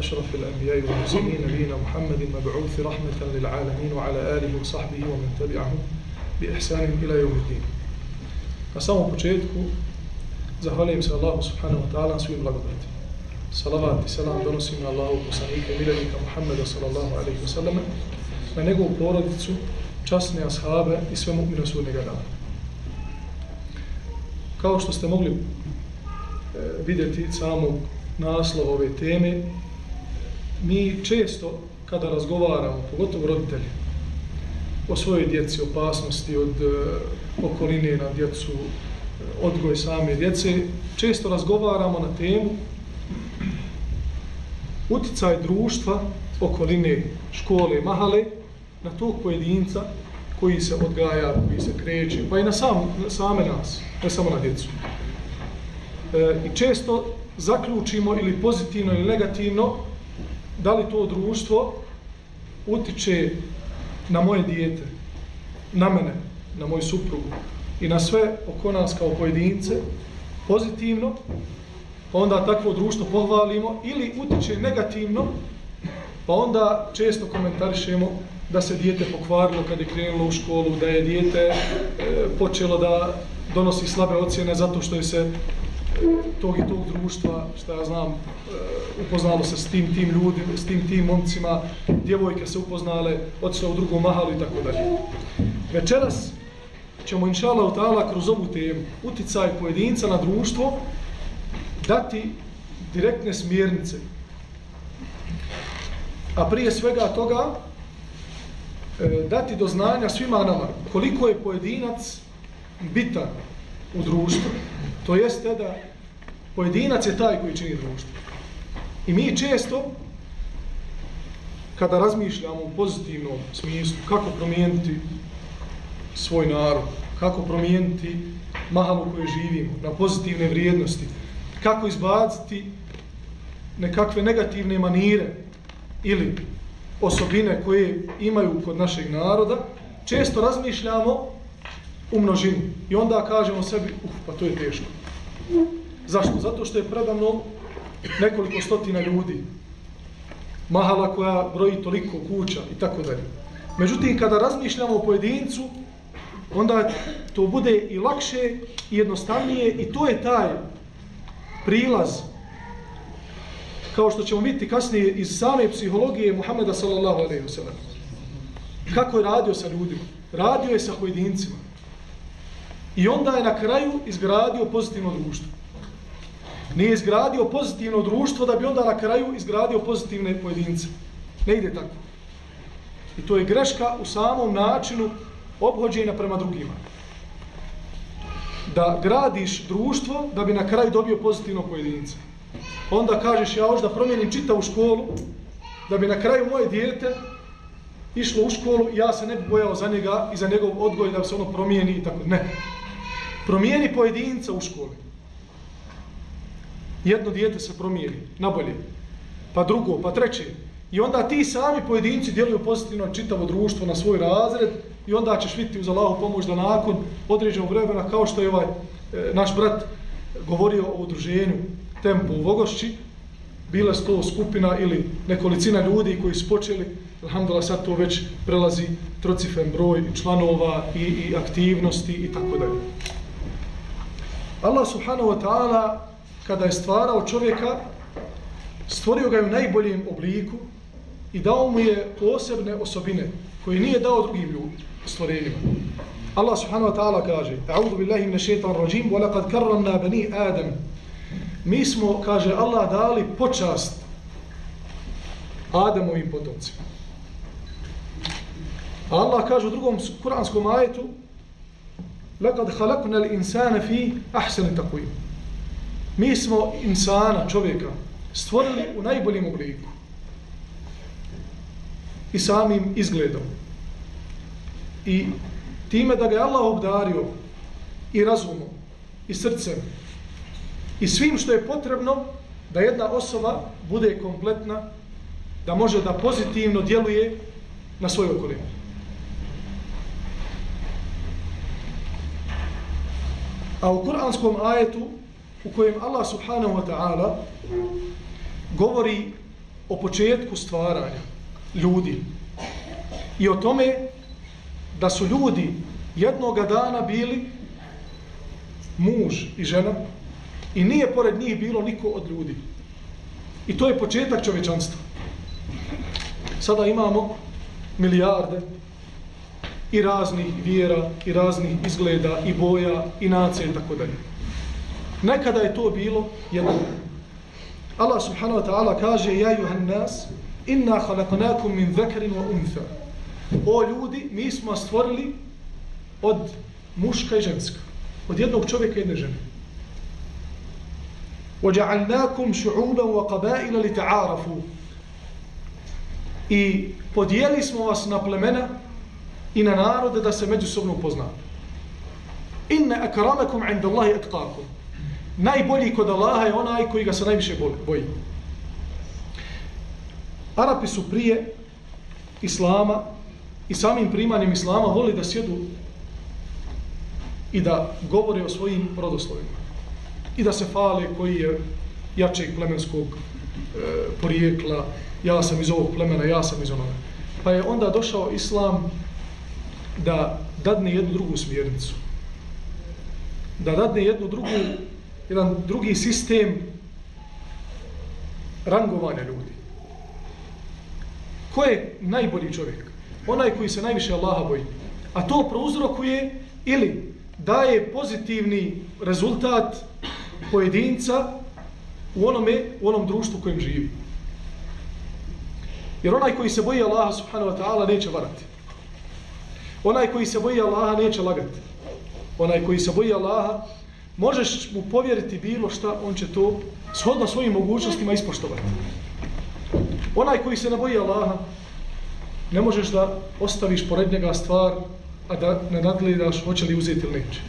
أشرف الأنبياء والمرسلين نبينا محمد مبعوث رحمة للعالمين وعلى آله وصحبه ومن تبعهم بإحسان إلى يوم الدين Na samom početku zahvaljujem se Allahu subhanahu wa ta'ala svim blagodatima. Salavat i salam donosim na Allahu poslanika i miljenika Muhammeda sallallahu alaihi wa sallam na njegovu porodicu, časne ashabe i sve mu'mine sudnjega dana. Kao što ste mogli e, vidjeti samog naslova ove teme, mi često kada razgovaramo, pogotovo roditelji, o svojoj djeci, opasnosti od e, okoline na djecu, e, odgoj same djece, često razgovaramo na temu uticaj društva, okoline, škole, mahale, na tog pojedinca koji se odgaja, koji se kreće, pa i na, sam, na same nas, ne samo na djecu. E, I često zaključimo ili pozitivno ili negativno da li to društvo utiče na moje dijete, na mene, na moju suprugu i na sve oko nas kao pojedince pozitivno, pa onda takvo društvo pohvalimo ili utiče negativno, pa onda često komentarišemo da se dijete pokvarilo kad je krenulo u školu, da je dijete e, počelo da donosi slabe ocjene zato što je se tog i tog društva, što ja znam, e, upoznalo se s tim tim ljudima, s tim tim momcima, djevojke se upoznale, otišla u drugu mahalu i tako dalje. Večeras ćemo, inša Allah, kroz ovu temu, uticaj pojedinca na društvo, dati direktne smjernice. A prije svega toga, e, dati do znanja svima nama koliko je pojedinac bitan u društvu, to jeste da pojedinac je taj koji čini društvo. I mi često, kada razmišljamo u pozitivnom smislu, kako promijeniti svoj narod, kako promijeniti mahalu koje živimo, na pozitivne vrijednosti, kako izbaciti nekakve negativne manire ili osobine koje imaju kod našeg naroda, često razmišljamo u množini. I onda kažemo sebi, uf, pa to je teško. Zašto? Zato što je predavno nekoliko stotina ljudi. Mahala koja broji toliko kuća i tako dalje. Međutim, kada razmišljamo o pojedincu, onda to bude i lakše i jednostavnije i to je taj prilaz kao što ćemo vidjeti kasnije iz same psihologije Muhameda sallallahu alaihi ve sellem. Kako je radio sa ljudima? Radio je sa pojedincima. I onda je na kraju izgradio pozitivno društvo. Nije izgradio pozitivno društvo da bi onda na kraju izgradio pozitivne pojedince. Ne ide tako. I to je greška u samom načinu obhođenja prema drugima. Da gradiš društvo da bi na kraju dobio pozitivno pojedince. Onda kažeš ja hoću da promijenim čitavu školu da bi na kraju moje dijete išlo u školu i ja se ne bi bojao za njega i za njegov odgoj da se ono promijeni i tako. Ne. Promijeni pojedinca u školi. Jedno dijete se promijeni, nabolje. Pa drugo, pa treće. I onda ti sami pojedinci djeluju pozitivno na čitavo društvo, na svoj razred i onda ćeš vidjeti uz Allahu pomoć da nakon određenog vremena, kao što je ovaj e, naš brat govorio o udruženju Tempo u Vogošći, bila sto skupina ili nekolicina ljudi koji su počeli, alhamdulillah sad to već prelazi trocifen broj članova i, i aktivnosti i tako dalje. Allah subhanahu wa ta'ala kada je stvarao čovjeka stvorio ga u najboljem obliku i dao mu je posebne osobine koje nije dao drugim ljudima stvorenjima. Allah subhanahu wa ta'ala kaže A'udhu billahi min shaitan rajim wa laqad karramna bani Adam Mi smo, kaže Allah, dali počast Adamovim potomcima. Allah kaže u drugom kuranskom ajetu لقد خلقنا الانسان في احسن تقويم mi smo insana čovjeka stvorili u najboljem obliku. I samim izgledom. I time da ga je Allah obdario i razumom i srcem i svim što je potrebno da jedna osoba bude kompletna da može da pozitivno djeluje na svoju okolinu A u kuranskom ajetu u kojem Allah subhanahu wa ta'ala govori o početku stvaranja ljudi i o tome da su ljudi jednoga dana bili muž i žena i nije pored njih bilo niko od ljudi. I to je početak čovečanstva. Sada imamo milijarde i raznih vjera i raznih izgleda i boja i nacije i tako dalje. Nekada je to bilo jedno. Allah subhanahu wa ta'ala kaže Ja juhan nas, inna halakanakum min zekarin wa untha. O ljudi, mi smo stvorili od muška i ženska. Od jednog čovjeka i jedne žene. وَجَعَلْنَاكُمْ شُعُوبًا وَقَبَائِلَ لِتَعَارَفُوا I podijeli smo vas na plemena i na narode da se međusobno upoznate. Inne akramakum inda Allahi atqakum. Najbolji kod Allaha je onaj koji ga se najviše boji. Arapi su prije Islama i samim primanjem Islama voli da sjedu i da govore o svojim rodoslovima. I da se fale koji je jačeg plemenskog e, porijekla, ja sam iz ovog plemena, ja sam iz onoga. Pa je onda došao Islam da dadne jednu drugu smjernicu. Da dadne jednu drugu, jedan drugi sistem rangovanja ljudi. Ko je najbolji čovjek? Onaj koji se najviše Allaha boji. A to prouzrokuje ili daje pozitivni rezultat pojedinca u onome, u onom društvu kojem živi. Jer onaj koji se boji Allaha subhanahu wa ta'ala neće varati. Onaj koji se boji Allaha neće lagati. Onaj koji se boji Allaha, možeš mu povjeriti bilo šta, on će to shodno svojim mogućnostima ispoštovati. Onaj koji se ne boji Allaha, ne možeš da ostaviš pored njega stvar, a da ne nadgledaš hoće li uzeti ili neće.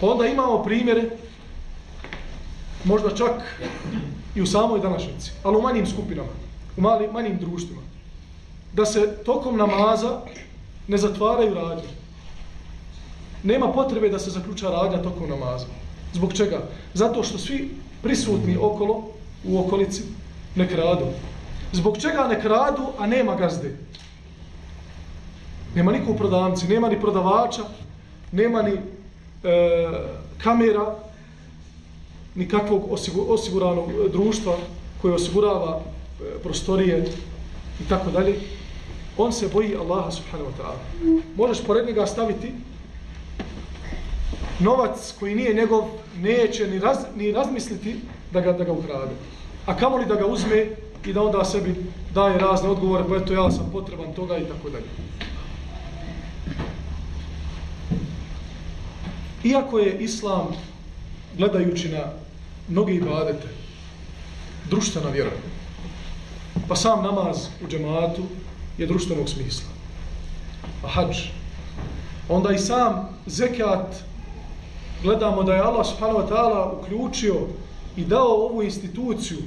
Pa onda imamo primjere, možda čak i u samoj današnjici, ali u manjim skupinama, u mali, manjim društvima, da se tokom namaza ne zatvaraju radnje. Nema potrebe da se zaključa radnja tokom namaza. Zbog čega? Zato što svi prisutni okolo, u okolici, ne kradu. Zbog čega ne kradu, a nema gazde? Nema niko u prodavnici, nema ni prodavača, nema ni e, kamera, ni kakvog osiguranog društva koje osigurava e, prostorije i tako dalje on se boji Allaha subhanahu wa ta'ala. Možeš pored njega staviti novac koji nije njegov, neće ni, raz, ni razmisliti da ga, da ga ukrade. A kamo li da ga uzme i da onda sebi daje razne odgovore, pa eto ja sam potreban toga i tako dalje. Iako je Islam, gledajući na mnoge ibadete, društvena vjera, pa sam namaz u džematu, je društvenog smisla. A hađ. Onda i sam zekat gledamo da je Allah subhanahu wa ta'ala uključio i dao ovu instituciju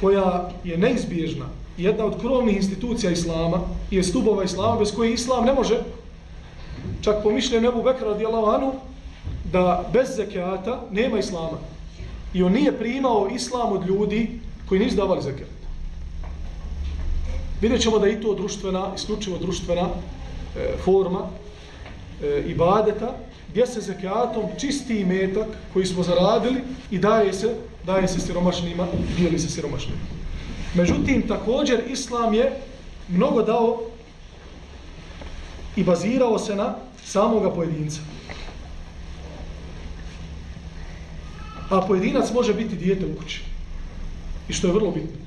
koja je neizbježna, jedna od krovnih institucija Islama i je stubova Islama bez koje Islam ne može čak pomišljen Ebu Bekra radijallahu anu da bez zekijata nema Islama. I on nije primao Islam od ljudi koji nisu davali zekat. Vidjet ćemo da i to društvena, isključivo društvena e, forma e, ibadeta, gdje se zekatom čisti metak koji smo zaradili i daje se, daje se siromašnima, dijeli se siromašnima. Međutim, također, Islam je mnogo dao i bazirao se na samoga pojedinca. A pojedinac može biti dijete u kući. I što je vrlo bitno.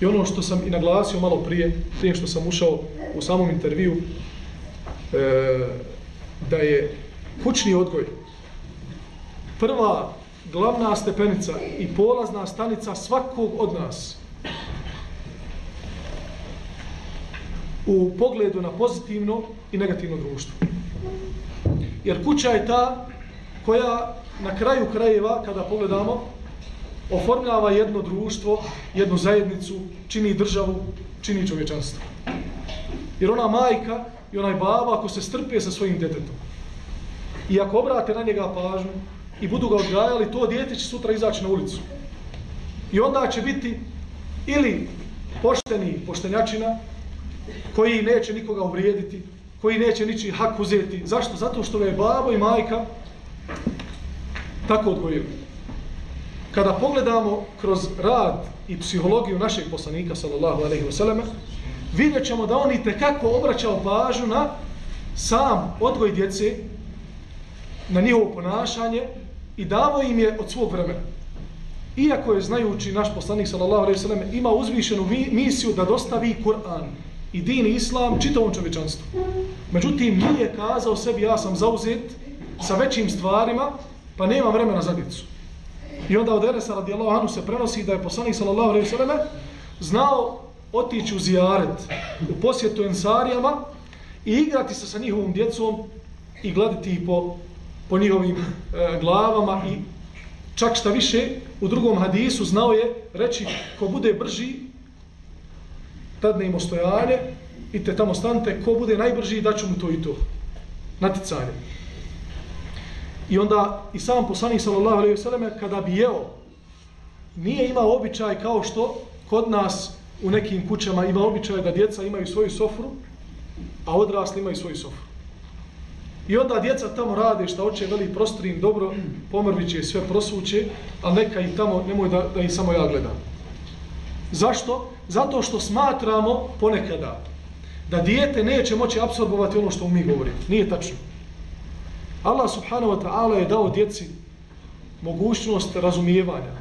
I ono što sam i naglasio malo prije, prije što sam ušao u samom intervju, e, da je kućni odgoj prva glavna stepenica i polazna stanica svakog od nas u pogledu na pozitivno i negativno društvo. Jer kuća je ta koja na kraju krajeva, kada pogledamo, oformljava jedno društvo, jednu zajednicu, čini državu, čini čovječanstvo. Jer ona majka i onaj baba, ako se strpe sa svojim detetom, i ako obrate na njega pažnju, i budu ga odgajali, to dijete će sutra izaći na ulicu. I onda će biti ili pošteni poštenjačina, koji neće nikoga uvrijediti, koji neće niči hak uzeti. Zašto? Zato što ga je babo i majka tako odgojili. Kada pogledamo kroz rad i psihologiju našeg poslanika, sallallahu alaihi wa sallam, vidjet ćemo da on i tekako obraćao pažu na sam odgoj djece, na njihovo ponašanje i davo im je od svog vremena. Iako je znajući naš poslanik, sallallahu alejhi ve sellem ima uzvišenu misiju da dostavi Kur'an i din islam čitavom čovječanstvu. Međutim, nije kazao sebi ja sam zauzet sa većim stvarima, pa nema vremena za djecu. I onda od Enesa radijallahu anhu se prenosi da je poslanik sallallahu alejhi ve selleme znao otići u zijaret u posjetu ensarijama i igrati se sa njihovom djecom i gledati ih po, po njihovim e, glavama i čak šta više u drugom hadisu znao je reći ko bude brži tad ne im i te tamo stante ko bude najbrži daću mu to i to. Naticanje I onda i sam poslanik sallallahu alejhi ve selleme kada bi jeo nije imao običaj kao što kod nas u nekim kućama ima običaj da djeca imaju svoju sofru, a odrasli imaju svoju sofru. I onda djeca tamo rade šta hoće, veli prostorim dobro, pomrviće sve prosuće, a neka i tamo, nemoj da, da ih samo ja gledam. Zašto? Zato što smatramo ponekada da dijete neće moći apsorbovati ono što mi govorimo. Nije tačno. Allah subhanahu wa ta'ala je dao djeci mogućnost razumijevanja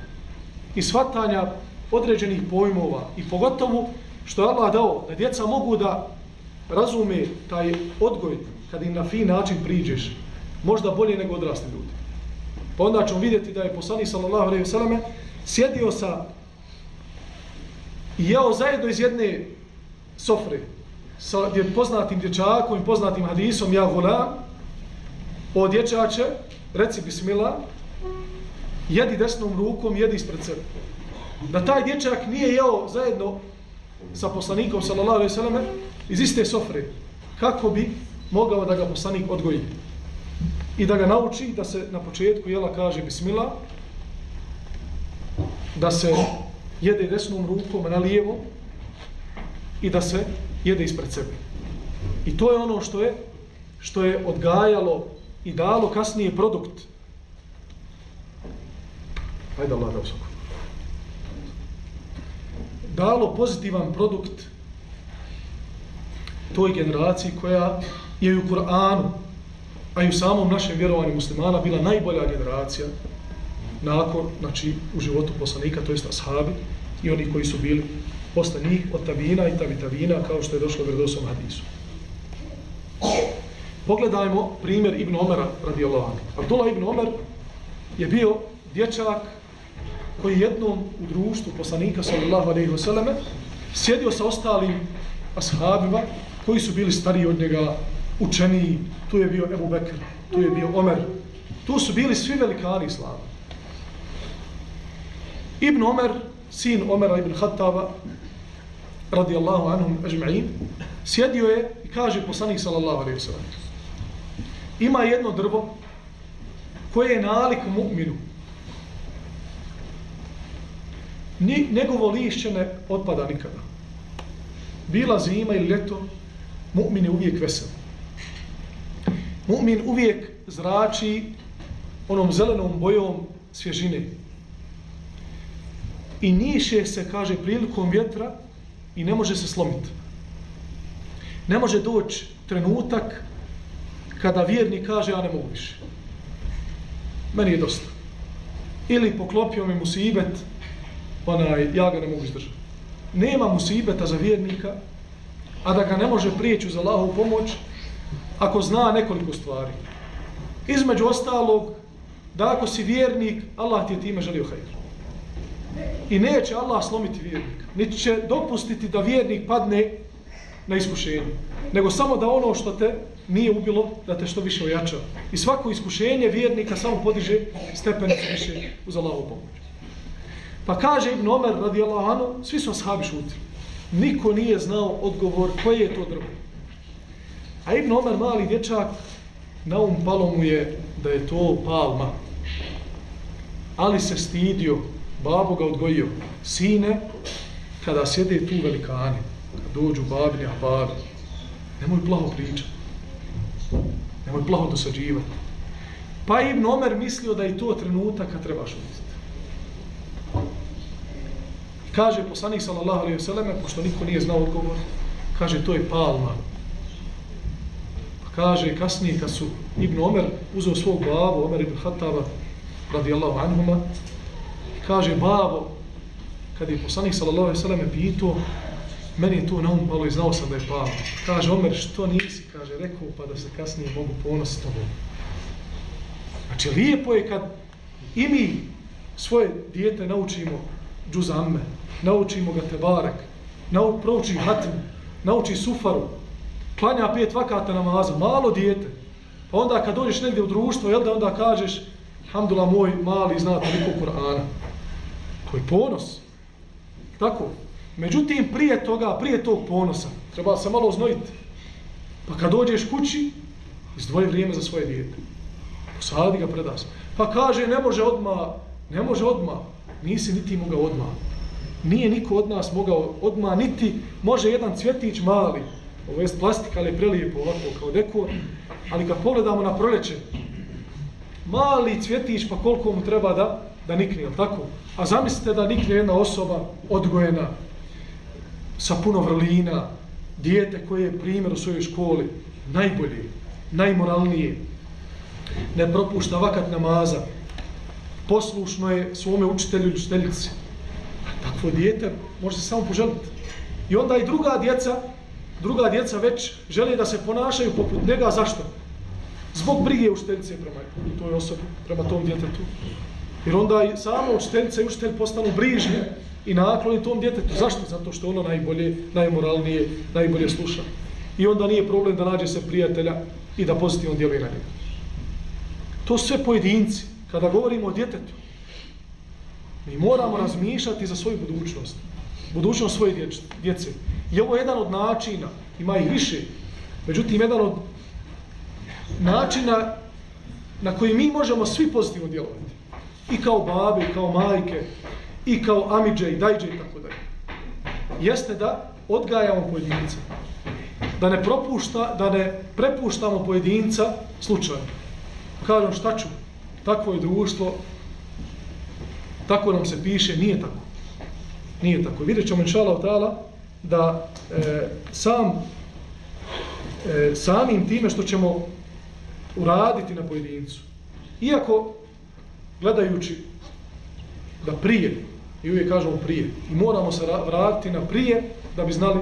i shvatanja određenih pojmova i pogotovo što je Allah dao da djeca mogu da razume taj odgoj kad im na fin način priđeš možda bolje nego odrasli ljudi. Pa onda ćemo vidjeti da je poslanik sallallahu alejhi ve selleme sjedio sa i jeo zajedno iz jedne sofre sa poznatim dječakom i poznatim hadisom ja volam o dječače, reci bismillah, jedi desnom rukom, jedi ispred sebe. Da taj dječak nije jeo zajedno sa poslanikom, sallallahu alejhi ve selleme iz iste sofre, kako bi mogao da ga poslanik odgoji. I da ga nauči da se na početku jela kaže bismillah, da se jede desnom rukom na lijevo i da se jede ispred sebe. I to je ono što je što je odgajalo i dalo kasnije produkt. Hajde Allah da usako. Dalo pozitivan produkt toj generaciji koja je u Kur'anu, a i u samom našem vjerovanju muslimana bila najbolja generacija nakon, znači, u životu poslanika, to jest ashabi i oni koji su bili posle njih od tabina i tabitavina, kao što je došlo u vredosom hadisu. Pogledajmo primjer Ibn Omera radijallahu anhu. Abdullah Ibn Omer je bio dječak koji jednom u društvu poslanika sallallahu alejhi ve selleme sjedio sa ostalim ashabima koji su bili stariji od njega, učeniji, tu je bio Ebu Bekr, tu je bio Omer, tu su bili svi velikani islama. Ibn Omer, sin Omera ibn Khattaba, radijallahu anhum ajma'in, sjedio je i kaže poslanik sallallahu alejhi ve sellem: ima jedno drvo koje je nalik mu'minu. Ni, njegovo lišće ne otpada nikada. Bila zima ili ljeto, mu'min je uvijek vesel. Mu'min uvijek zrači onom zelenom bojom svježine. I niše se, kaže, prilikom vjetra i ne može se slomiti. Ne može doći trenutak kada vjerni kaže ja ne mogu više. Meni je dosta. Ili poklopio mi musibet, Pa onaj, ja ga ne mogu izdržati. Nema musibeta za vjernika, a da ga ne može prijeći za Allahovu pomoć, ako zna nekoliko stvari. Između ostalog, da ako si vjernik, Allah ti je time želio hajr. I neće Allah slomiti vjernika. Niti će dopustiti da vjernik padne na iskušenje. Nego samo da ono što te nije ubilo da te što više ojača. I svako iskušenje vjernika samo podiže stepenicu više uz Allahovu pomoć. Pa kaže Ibn Omer radijallahu anhu, svi su ashabi šutili. Niko nije znao odgovor koje je to drvo. A Ibn Omer, mali dječak, na um palo mu je da je to palma. ali se stidio, babo ga odgojio. Sine, kada sjede tu velikani, kad dođu babini, a babi, nemoj plaho pričati. Nemoj plaho dosađivati. Pa Ibn Omer mislio da je to trenutak kad trebaš šutiti. Kaže poslanik sallallahu alejhi ve selleme, pošto niko nije znao odgovor, kaže to je palma. Pa kaže kasnije kad su Ibn Omer uzeo svog babu, Omer ibn Hattaba, radijallahu anhuma, kaže babo, kad je poslanik sallallahu alejhi ve selleme pitao, meni je to na um palo i znao sam da je palma. Kaže Omer, što nisi, kaže, rekao pa da se kasnije mogu ponositi tobom. Znači, lijepo je kad i mi svoje dijete naučimo džuzamme, naučimo ga tebarek, nau, prouči hatm, nauči sufaru, klanja pet vakata namaza, malo dijete. Pa onda kad dođeš negdje u društvo, jel da onda kažeš, hamdula moj mali zna toliko Kur'ana. To je ponos. Tako. Međutim, prije toga, prije tog ponosa, treba se malo oznojiti. Pa kad dođeš kući, izdvoji vrijeme za svoje dijete. Posadi ga predas. Pa kaže, ne može odma, ne može odma. Nisi niti mogao odma. Nije niko od nas mogao odmah, niti može jedan cvjetić mali, ovo je plastika, ali je prelijepo ovako kao dekor, ali kad pogledamo na proleće, mali cvjetić, pa koliko mu treba da, da nikne, jel tako? A zamislite da nikne jedna osoba odgojena, sa puno vrlina, dijete koje je primjer u svojoj školi, najbolje, najmoralnije, ne propušta vakat namaza, poslušno je svome učitelju ili učiteljici. Takvo dijete može se samo poželiti. I onda i druga djeca, druga djeca već žele da se ponašaju poput njega. Zašto? Zbog brige učiteljice prema toj osobi, prema tom djetetu. Jer onda i samo učiteljica i učitelj postanu brižni i nakloni tom djetetu. Zašto? Zato što ono najbolje, najmoralnije, najbolje sluša. I onda nije problem da nađe se prijatelja i da pozitivno djeluje na njega. To sve pojedinci. Kada govorimo o djetetu, mi moramo razmišljati za svoju budućnost. Budućnost svoje djece. I ovo je jedan od načina, ima ih više, međutim, jedan od načina na koji mi možemo svi pozitivno djelovati. I kao babe, i kao majke, i kao amidže, i dajđe, i tako dalje. Jeste da odgajamo pojedinca. Da ne, propušta, da ne prepuštamo pojedinca slučajno kažem šta ću, takvo je društvo, tako nam se piše, nije tako. Nije tako. Vidjet ćemo inšala od da e, sam e, samim time što ćemo uraditi na pojedincu, iako gledajući da prije, i uvijek kažemo prije, i moramo se vratiti na prije da bi znali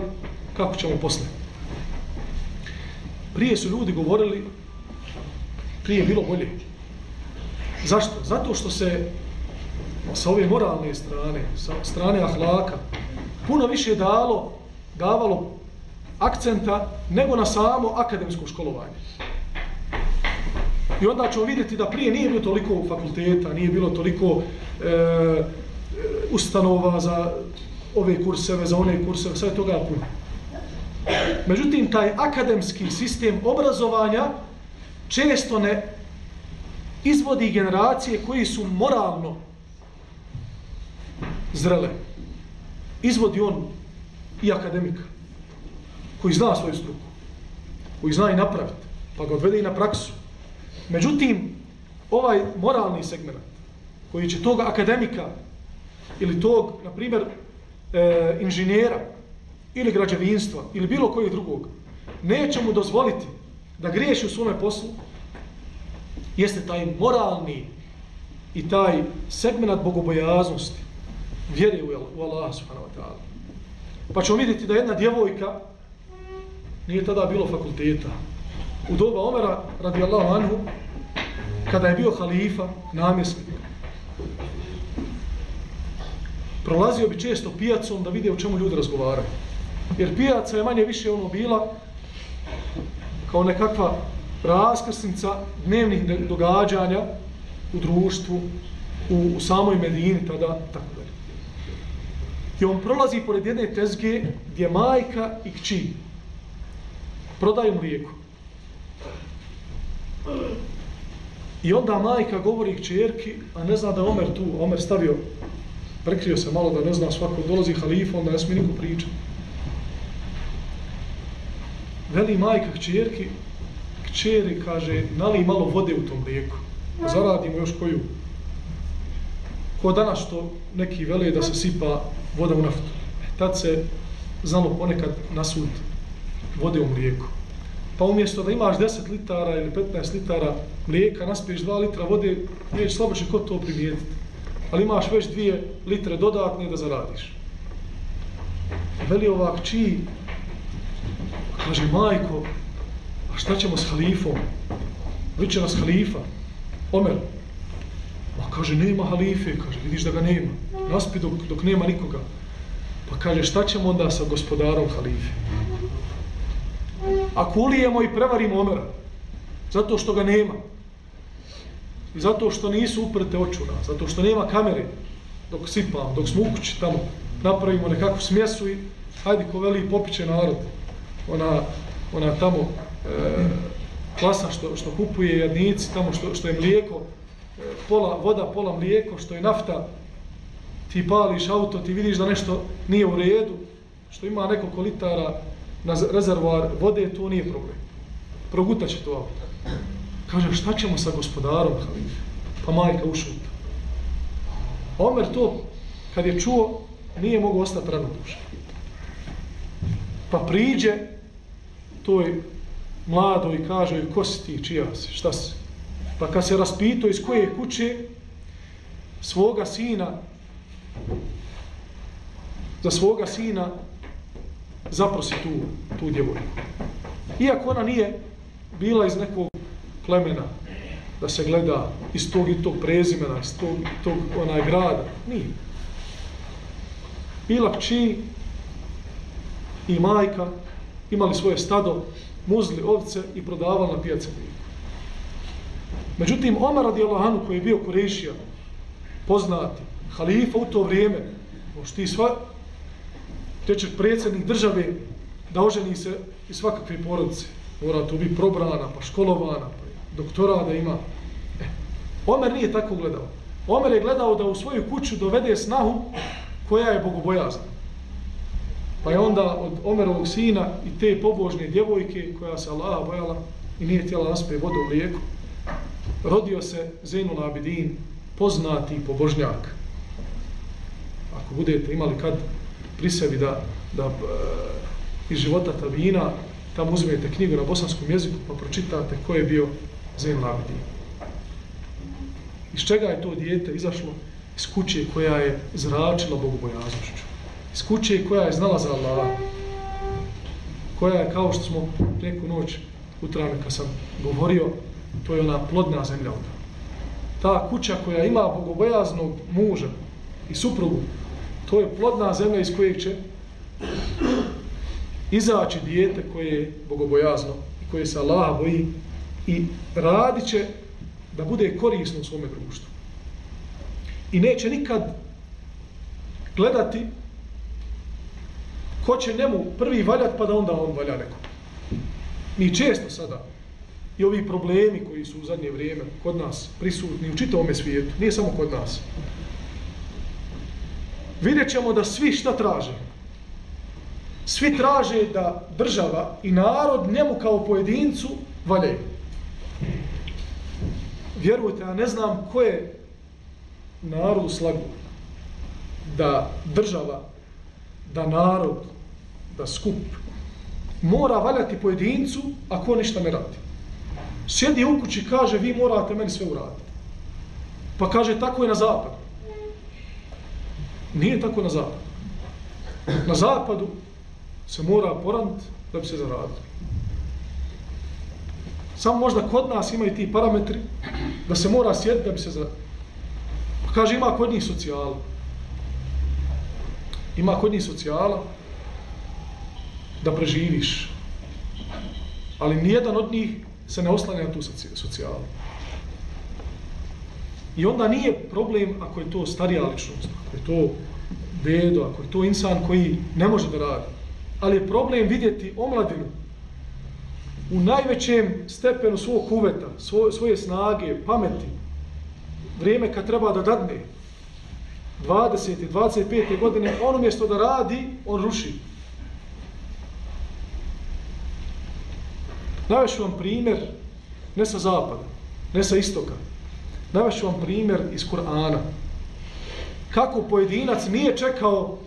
kako ćemo posle. Prije su ljudi govorili prije bilo bolje. Zašto? Zato što se sa ove moralne strane, sa strane ahlaka, puno više dalo, davalo akcenta nego na samo akademsko školovanje. I onda ćemo vidjeti da prije nije bilo toliko fakulteta, nije bilo toliko e, ustanova za ove kurseve, za one kurseve, sve toga puno. Međutim, taj akademski sistem obrazovanja često ne izvodi generacije koji su moralno zrele. Izvodi on i akademika koji zna svoju struku, koji zna i napraviti, pa ga odvede i na praksu. Međutim, ovaj moralni segment koji će tog akademika ili tog, na primjer, e, inženjera ili građevinstva ili bilo kojeg drugog, neće mu dozvoliti da griješi u svome poslu, jeste taj moralni i taj segment bogobojaznosti vjere u Allah subhanahu wa ta'ala. Pa ćemo vidjeti da jedna djevojka nije tada bilo fakulteta. U doba Omera, radijallahu anhu, kada je bio halifa, namjesnik, prolazio bi često pijacom da vide o čemu ljudi razgovaraju. Jer pijaca je manje više ono bila kao nekakva raskrsnica dnevnih događanja u društvu, u, u samoj Medini tada, tako dalje. I on prolazi pored jedne tezge gdje majka i kći prodaju mlijeko. I onda majka govori kćerki, a ne zna da Omer tu, Omer stavio, prekrio se malo da ne zna svako, dolazi halifa, onda ne smije niko pričati. Veli majka kćerki, kćeri kaže, nali malo vode u tom mlijeku, zaradimo još koju. Ko danas što neki vele da se sipa voda u naftu. E, tad se znalo ponekad nasud vode u mlijeku. Pa umjesto da imaš 10 litara ili 15 litara mlijeka, naspiješ 2 litra vode, neće slabo će kod to primijetiti. Ali imaš već 2 litre dodatne da zaradiš. Veli ovak čiji, kaže majko, a šta ćemo s halifom? Viće nas halifa, Omer. Ma kaže, nema halife, kaže, vidiš da ga nema. Naspi dok, dok nema nikoga. Pa kaže, šta ćemo onda sa gospodarom halife? Ako ulijemo i prevarimo Omera, zato što ga nema, i zato što nisu uprte očuna, zato što nema kamere, dok sipam, dok smo u kući tamo, napravimo nekakvu smjesu i hajde ko veli popiće narod. Ona, ona tamo e, klasa što, što kupuje jadnici, tamo što, što je mlijeko, e, pola voda, pola mlijeko, što je nafta, ti pališ auto, ti vidiš da nešto nije u redu, što ima nekoliko litara na rezervoar vode, to nije problem. Progutat će to auto. Kaže, šta ćemo sa gospodarom, halife? Pa majka ušuta. Omer to, kad je čuo, nije mogu ostati rano duše. Pa priđe toj mlado i kaže, joj, ko si ti, čija si, šta si? Pa kad se raspito iz koje kuće, svoga sina za svoga sina zaprosi tu, tu djevojku. Iako ona nije bila iz nekog plemena, da se gleda iz tog i tog prezimena, iz tog, tog onaj grada, nije. Bila kći i majka imali svoje stado, muzli ovce i prodavali na pijaci. Međutim, Omar radi Allahanu koji je bio Kurešija, poznati, halifa u to vrijeme, ti sva, teče predsjednik države da oženi se i svakakve porodice. Mora to biti probrana, pa školovana, pa doktora da ima. E, Omer nije tako gledao. Omer je gledao da u svoju kuću dovede snahu koja je bogobojazna. Pa je onda od Omerovog sina i te pobožne djevojke koja se Allaha bojala i nije htjela naspe vodu u lijeku, rodio se Zainul Abidin, poznati pobožnjak ako budete imali kad pri sebi da, da e, iz života Tabina tamo uzmete knjigu na bosanskom jeziku pa pročitate ko je bio Zainul Abidin. Iz čega je to dijete izašlo? Iz kuće koja je zračila bogobojaznošću. Iz kuće koja je znala za Allah. Koja je, kao što smo neku noć utrame kad sam govorio, to je ona plodna zemlja. Ta kuća koja ima bogobojaznog muža i suprugu, To je plodna zemlja iz kojeg će izaći dijete koje je bogobojazno i koje se Allah boji i radit će da bude korisno u svome društvu. I neće nikad gledati ko će njemu prvi valjat pa da onda on valja nekom. Mi često sada i ovi problemi koji su u zadnje vrijeme kod nas prisutni u čitavome svijetu, nije samo kod nas, vidjet ćemo da svi šta traže? Svi traže da država i narod njemu kao pojedincu valjaju. Vjerujte, ja ne znam ko je narod slagu da država, da narod, da skup mora valjati pojedincu ako ništa ne radi. Sjedi u kući kaže vi morate meni sve uraditi. Pa kaže tako je na zapadu. Nije tako na zapadu. Na zapadu se mora porant da bi se zaradio. Samo možda kod nas imaju ti parametri da se mora sjediti da bi se zaradili. Pa kaže, ima kod njih socijala. Ima kod njih socijala da preživiš. Ali nijedan od njih se ne oslanja na tu socijalu. I onda nije problem ako je to starija ličnost, ako je to dedo, ako je to insan koji ne može da radi. Ali je problem vidjeti omladinu u najvećem stepenu svog kuveta, svoje, svoje snage, pameti, vrijeme kad treba da dadne, 20. 25. godine, on umjesto da radi, on ruši. Navešu vam primjer, ne sa zapada, ne sa istoka. Navešu vam primjer iz Kur'ana. Kako pojedinac nije čekao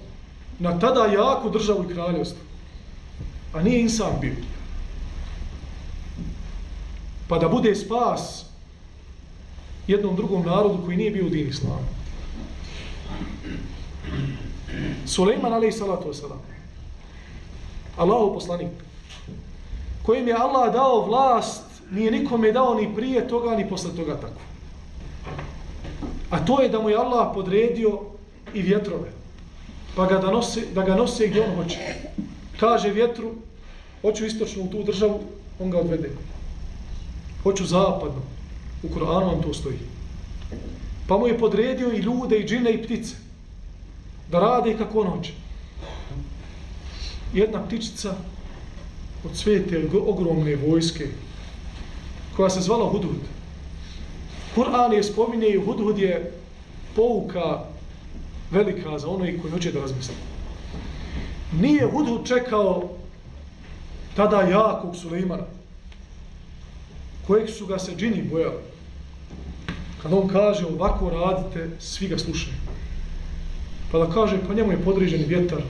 na tada jaku državu i kraljevstvo. A nije insan bio. Pa da bude spas jednom drugom narodu koji nije bio u din islamu. Suleiman alaih salatu wasalam. Allahu poslanik. Kojim je Allah dao vlast, nije nikome dao ni prije toga, ni posle toga tako. A to je da mu je Allah podredio i vjetrove. Pa ga da, nose, da ga nose gdje on hoće. Kaže vjetru, hoću istočno u tu državu, on ga odvede. Hoću zapadno. U Koranu vam to stoji. Pa mu je podredio i ljude, i džine, i ptice da rade kako on hoće. Jedna ptičica od svete ogromne vojske koja se zvala Hudhud. Kur'an je spominje i Hudhud je pouka velika za ono i koji hoće da razmisli. Nije Hudhud čekao tada jakog Sulejmana, kojeg su ga se džini bojali. Kad on kaže ovako radite, svi ga slušaju. Pa da kaže, pa njemu je podređen vjetar,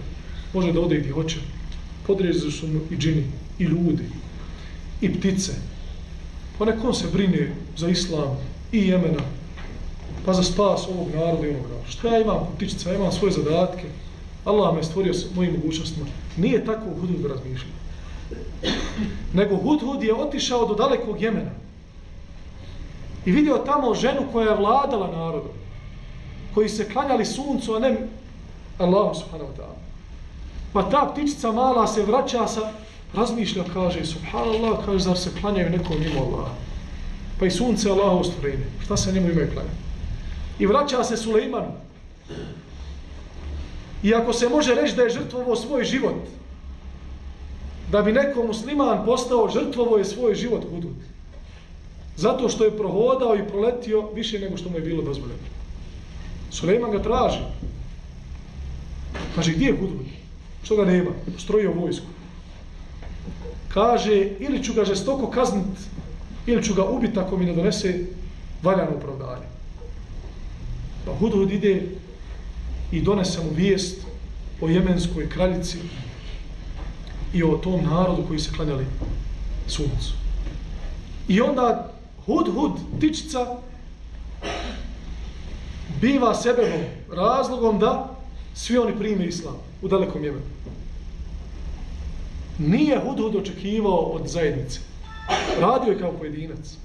može da ode gdje hoće. Podređeni su mu i džini, i ljudi, i ptice. Pa nek on se brine za islam i jemena, pa za spas ovog naroda i onoga. Što ja imam ptičica, ja imam svoje zadatke, Allah me stvorio s mojim mogućnostima. Nije tako Hudhud razmišljao. Nego Hudhud je otišao do dalekog Jemena i vidio tamo ženu koja je vladala narodom koji se klanjali suncu, a ne Allahu subhanahu wa ta'ala. Pa ta ptičica mala se vraća sa, razmišlja, kaže, subhanallah, kaže, zar se klanjaju nekom mimo Allaha? Pa i sunce Allaha stvorenje. Šta se njemu imaju klanjati? I vraća se Sulejmanu. I ako se može reći da je žrtvovo svoj život, da bi neko musliman postao žrtvovo je svoj život hudud. Zato što je prohodao i proletio više nego što mu je bilo dozvoljeno. Sulejman ga traži. Kaže, gdje je hudud? Što ga nema? Strojio vojsku. Kaže, ili ću ga žestoko kaznit, ili ću ga ubit ako mi ne donese valjano opravdanje. Pa Hudhud ide i donese mu vijest o jemenskoj kraljici i o tom narodu koji se klanjali suncu. I onda Hudhud, tičica, biva sebevom, razlogom da svi oni prime islam u dalekom Jemenu. Nije Hudhud očekivao od zajednice. Radio je kao pojedinac.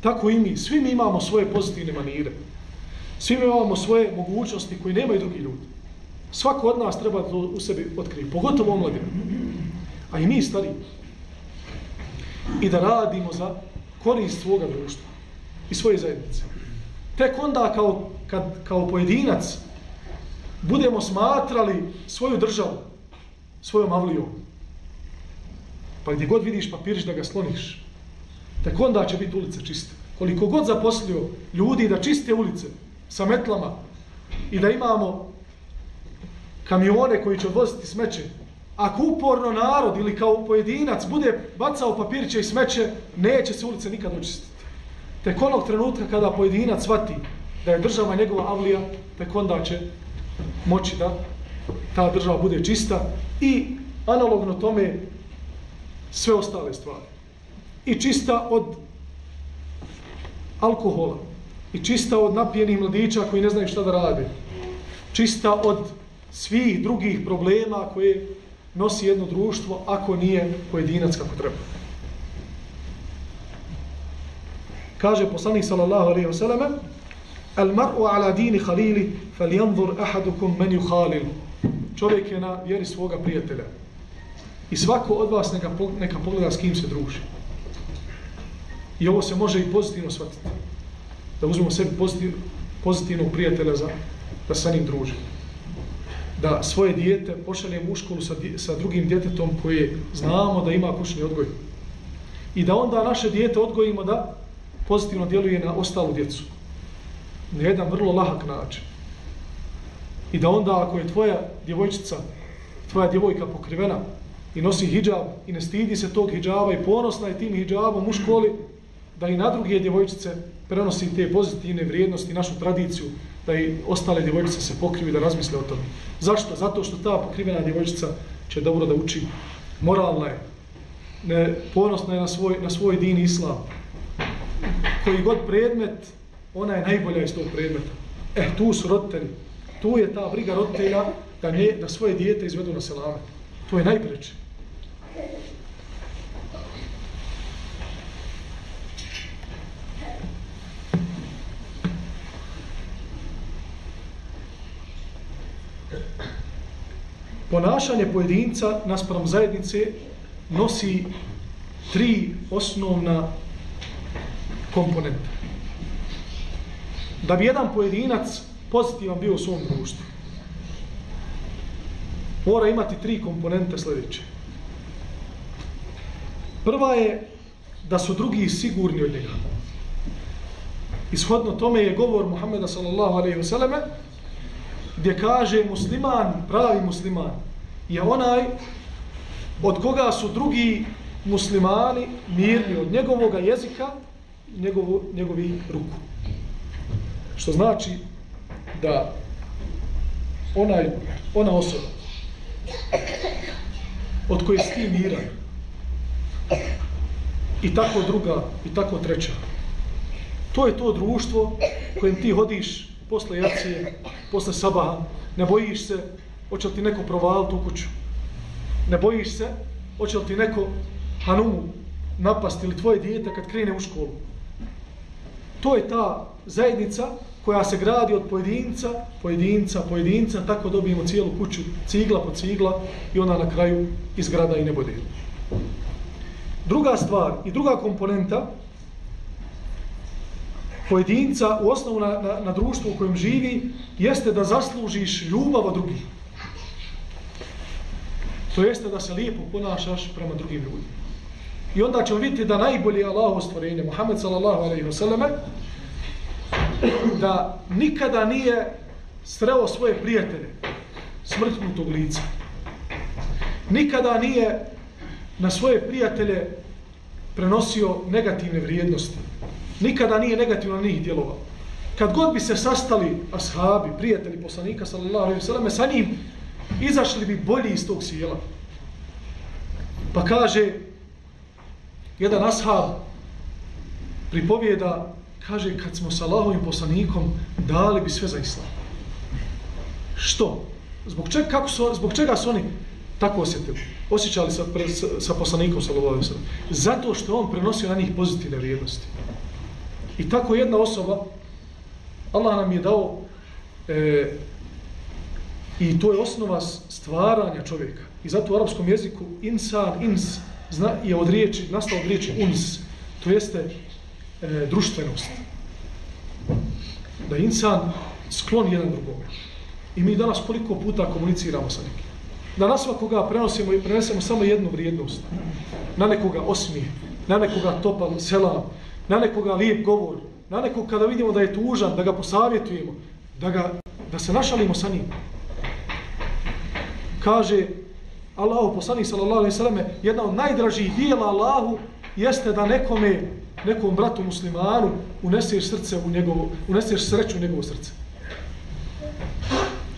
Tako i mi. Svi mi imamo svoje pozitivne manire. Svi mi imamo svoje mogućnosti koje nemaju drugi ljudi. Svako od nas treba to u sebi otkriti. Pogotovo omladina. A i mi stari. I da radimo za korist svoga društva i svoje zajednice. Tek onda kao kad kao pojedinac budemo smatrali svoju državu svojom avlijom, pa gdje god vidiš papirić da ga sloniš, tek onda će biti ulica čista. Koliko god zaposlio ljudi da čiste ulice sa metlama i da imamo kamione koji će odvoziti smeće, ako uporno narod ili kao pojedinac bude bacao papiriće i smeće, neće se ulice nikad očistiti. Tek onog trenutka kada pojedinac shvati da je država njegova avlija, tek onda će moći da ta država bude čista i analogno tome sve ostale stvari. I čista od alkohola, i čista od napijenih mladića koji ne znaju šta da rade, čista od svih drugih problema koje nosi jedno društvo ako nije pojedinac kako treba. Kaže poslanik sallallahu alejhi ve selleme Al mar'u ala dini khalili falyanzur ahadukum man yukhalil. Čovjek je na vjeri svoga prijatelja. I svako od vas neka, neka pogleda s kim se druži. I ovo se može i pozitivno shvatiti. Da uzmemo sebi pozitiv, pozitivnog prijatelja za, da sa njim družimo. Da svoje dijete pošaljemo u školu sa, sa drugim djetetom koje znamo da ima kućni odgoj. i da onda naše dijete odgojimo da pozitivno djeluje na ostalu djecu. Na jedan vrlo lahak način. I da onda ako je tvoja djevojčica, tvoja djevojka pokrivena i nosi hijab i ne stidi se tog hijaba i ponosna je tim hijabom u školi, da i na druge djevojčice prenosi te pozitivne vrijednosti, našu tradiciju, da i ostale djevojčice se pokriju i da razmisle o tome. Zašto? Zato što ta pokrivena djevojčica će dobro da uči. Moralna je. Ne, ponosna je na svoj, na svoj din islam. Koji god predmet, ona je najbolja iz tog predmeta. E, tu su roditelji. Tu je ta briga roditelja da, ne, da svoje dijete izvedu na selame. To je najpreče. Ponašanje pojedinca naspram zajednice nosi tri osnovna komponenta. Da bi jedan pojedinac pozitivan bio u svom društvu, mora imati tri komponente sljedeće. Prva je da su drugi sigurni od njega. Ishodno tome je govor Muhammeda sallallahu alaihi wa sallame, gdje kaže musliman, pravi musliman, je onaj od koga su drugi muslimani mirni od njegovog jezika, njegovu, njegovi ruku. Što znači da onaj, ona osoba od koje si ti miran i tako druga i tako treća to je to društvo kojem ti hodiš posle jacije, posle sabaha, ne bojiš se hoće li ti neko provaliti u kuću, ne bojiš se hoće li ti neko hanumu napasti ili tvoje dijete kad krene u školu. To je ta zajednica koja se gradi od pojedinca, pojedinca, pojedinca, tako dobijemo cijelu kuću cigla po cigla i ona na kraju izgrada i ne bude. Druga stvar i druga komponenta pojedinca u osnovu na, na, na društvu u kojem živi jeste da zaslužiš ljubav od drugih. To jeste da se lijepo ponašaš prema drugim ljudima. I onda ćemo vidjeti da najbolji Allahovo stvorenje, Muhammed sallallahu alaihi wa sallame, da nikada nije sreo svoje prijatelje smrtnutog lica. Nikada nije na svoje prijatelje prenosio negativne vrijednosti. Nikada nije negativno na njih djelovao. Kad god bi se sastali ashabi, prijatelji poslanika, sallallahu alejhi ve selleme sa njim izašli bi bolji iz tog sjela. Pa kaže, jedan ashab pripovijeda, kaže, kad smo sa Allahovim poslanikom dali bi sve za islam. Što? Zbog čega, kako su, zbog čega su oni tako osjetili? Osjećali sa, sa, sa poslanikom, sa Allahovim sallam. Zato što on prenosio na njih pozitivne vrijednosti. I tako jedna osoba, Allah nam je dao e, i to je osnova stvaranja čovjeka. I zato u arapskom jeziku insan, ins, zna, je od riječi, nastao od riječi uns, to jeste e, društvenost. Da insan sklon jedan drugome. I mi danas koliko puta komuniciramo sa nekim. Da nas svakoga prenosimo i prenesemo samo jednu vrijednost. Na nekoga osmije, na nekoga topal selam, na nekoga lijep govor, na nekog kada vidimo da je tužan, da ga posavjetujemo, da, ga, da se našalimo sa njim. Kaže Allahu poslanik sallallahu alejhi ve selleme jedna od najdražih dijela Allahu jeste da nekome nekom bratu muslimanu uneseš srce u njegovo uneseš sreću u njegovo srce.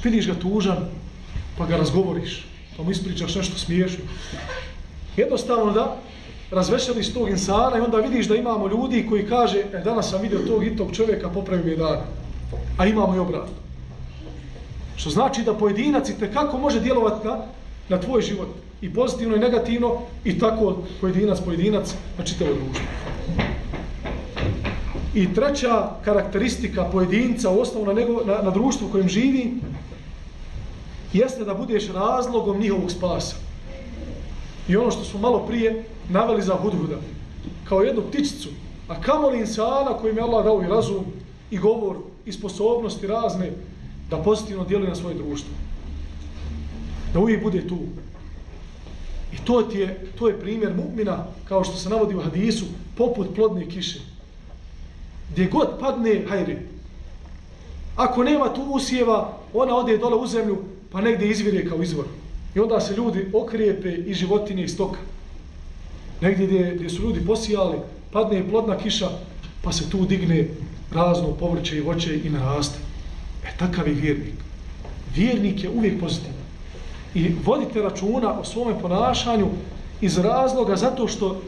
Vidiš ga tužan, pa ga razgovoriš, pa mu ispričaš nešto smiješno. Jednostavno da razvešeli s tog insana i onda vidiš da imamo ljudi koji kaže, e, danas sam vidio tog i tog čovjeka, popravio mi je dan. A imamo i obratno. Što znači da pojedinac i kako može djelovati na, na tvoj život. I pozitivno i negativno i tako pojedinac, pojedinac na čitavo društvo. I treća karakteristika pojedinca u osnovu na, nego, na, na društvu u kojem živi jeste da budeš razlogom njihovog spasa. I ono što smo malo prije naveli za hudhuda, kao jednu ptičicu, a kamo li insana kojim je Allah dao i razum, i govor, i sposobnosti razne, da pozitivno djeluje na svoje društvo. Da uvijek bude tu. I to, ti je, to je primjer mu'mina, kao što se navodi u hadisu, poput plodne kiše. Gdje god padne, hajri. Ako nema tu usjeva, ona ode dole u zemlju, pa negdje izvire kao izvor. I onda se ljudi okrijepe i životinje i stoka. Negdje gdje, gdje su ljudi posijali, padne plodna kiša, pa se tu digne razno povrće i voće i naraste. E takav je vjernik. Vjernik je uvijek pozitivan. I vodite računa o svome ponašanju iz razloga zato što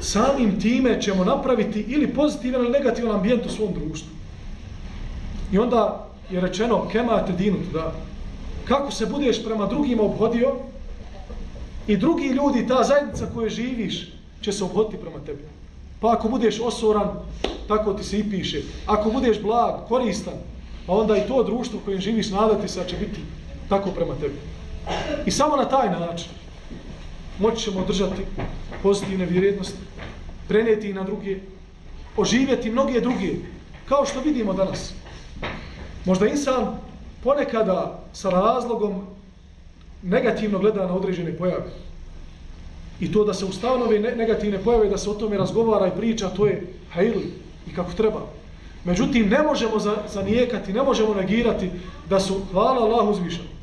samim time ćemo napraviti ili pozitivan ili negativan ambijent u svom društvu. I onda je rečeno, kemate dinut, da kako se budeš prema drugima obhodio i drugi ljudi, ta zajednica koje živiš, će se obhoditi prema tebi. Pa ako budeš osoran, tako ti se i piše. Ako budeš blag, koristan, pa onda i to društvo kojim živiš nadati se će biti tako prema tebi. I samo na taj način moći ćemo održati pozitivne vrijednosti, preneti na druge, oživjeti mnoge druge, kao što vidimo danas. Možda insan ponekada sa razlogom negativno gleda na određene pojave. I to da se ustanove negativne pojave, da se o tome razgovara i priča, to je hajli i kako treba. Međutim, ne možemo zanijekati, ne možemo negirati da su, hvala Allah uzvišeni,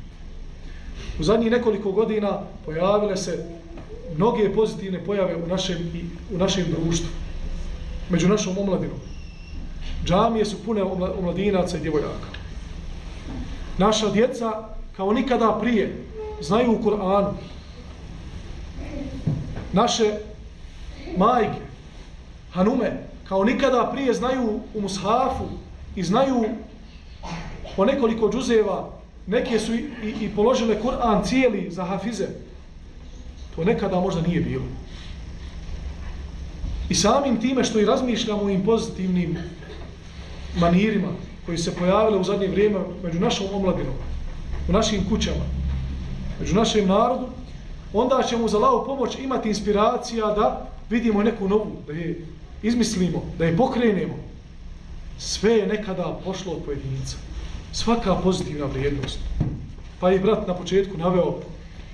u zadnjih nekoliko godina pojavile se mnoge pozitivne pojave u našem, u našem društvu, među našom omladinom. Džamije su pune omladinaca i djevojaka. Naša djeca, kao nikada prije, znaju u Koranu. Naše majke, hanume, kao nikada prije znaju u Mushafu i znaju po nekoliko džuzeva, neke su i, i, i položile Kur'an cijeli za hafize. To nekada možda nije bilo. I samim time što i razmišljamo o im pozitivnim manirima, koji se pojavile u zadnje vrijeme među našom omladinom, u našim kućama, među našem narodu, onda ćemo za lavu pomoć imati inspiracija da vidimo neku novu, da je izmislimo, da je pokrenemo. Sve je nekada pošlo od pojedinca. Svaka pozitivna vrijednost. Pa je brat na početku naveo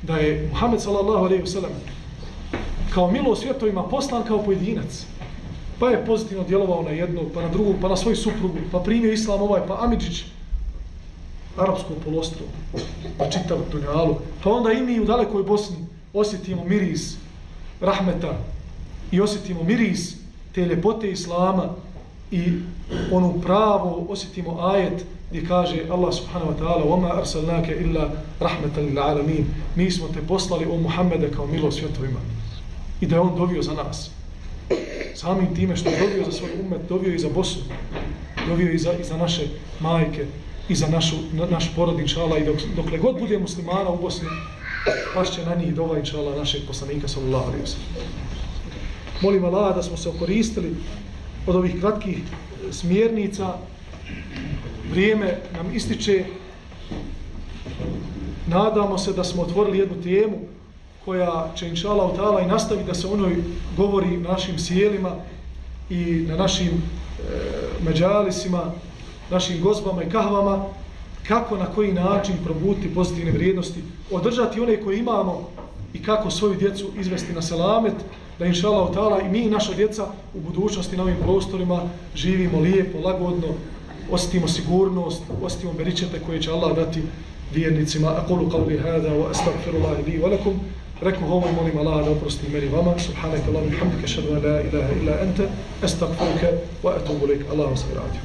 da je Muhammed sallallahu alejhi ve sellem kao milo svjetovima poslan kao pojedinac pa je pozitivno djelovao na jednu, pa na drugu, pa na svoju suprugu, pa primio islam ovaj, pa Amidžić, arapsko polostro, pa čitav dunjalu. Pa onda i mi u dalekoj Bosni osjetimo miris rahmeta i osjetimo miris te ljepote islama i onu pravo osjetimo ajet gdje kaže Allah subhanahu wa ta'ala وَمَا أَرْسَلْنَاكَ إِلَّا رَحْمَةً لِلْعَالَمِينَ Mi smo te poslali o Muhammeda kao milo svjetovima i da je on dovio za nas samim time što je dobio za svoj umet, dobio i za Bosnu, dobio i za, i za naše majke, i za našu, na, naš porod, inšala, i dok, dokle god bude muslimana u Bosni, pašće na njih dova, inšala, našeg poslanika, sallallahu alaihi wa Molim Allah da smo se okoristili od ovih kratkih smjernica, vrijeme nam ističe, nadamo se da smo otvorili jednu temu, koja će inšala Allah i nastavi da se onoj govori našim sjelima i na našim e, međalisima, našim gozbama i kahvama, kako na koji način probuti pozitivne vrijednosti, održati one koje imamo i kako svoju djecu izvesti na selamet, da inša Allah ta'ala i mi i naša djeca u budućnosti na ovim prostorima živimo lijepo, lagodno, osjetimo sigurnost, osjetimo beričete koje će Allah dati vjernicima. Akulu qavli hada wa astagfirullahi li wa lakum. Rekao ovo i molim Allah da oprosti meni vama. Subhanak Allah, bihamdika, šadu la ilaha illa ente, astagfiruke wa etubu lik. Allah vas nagradio.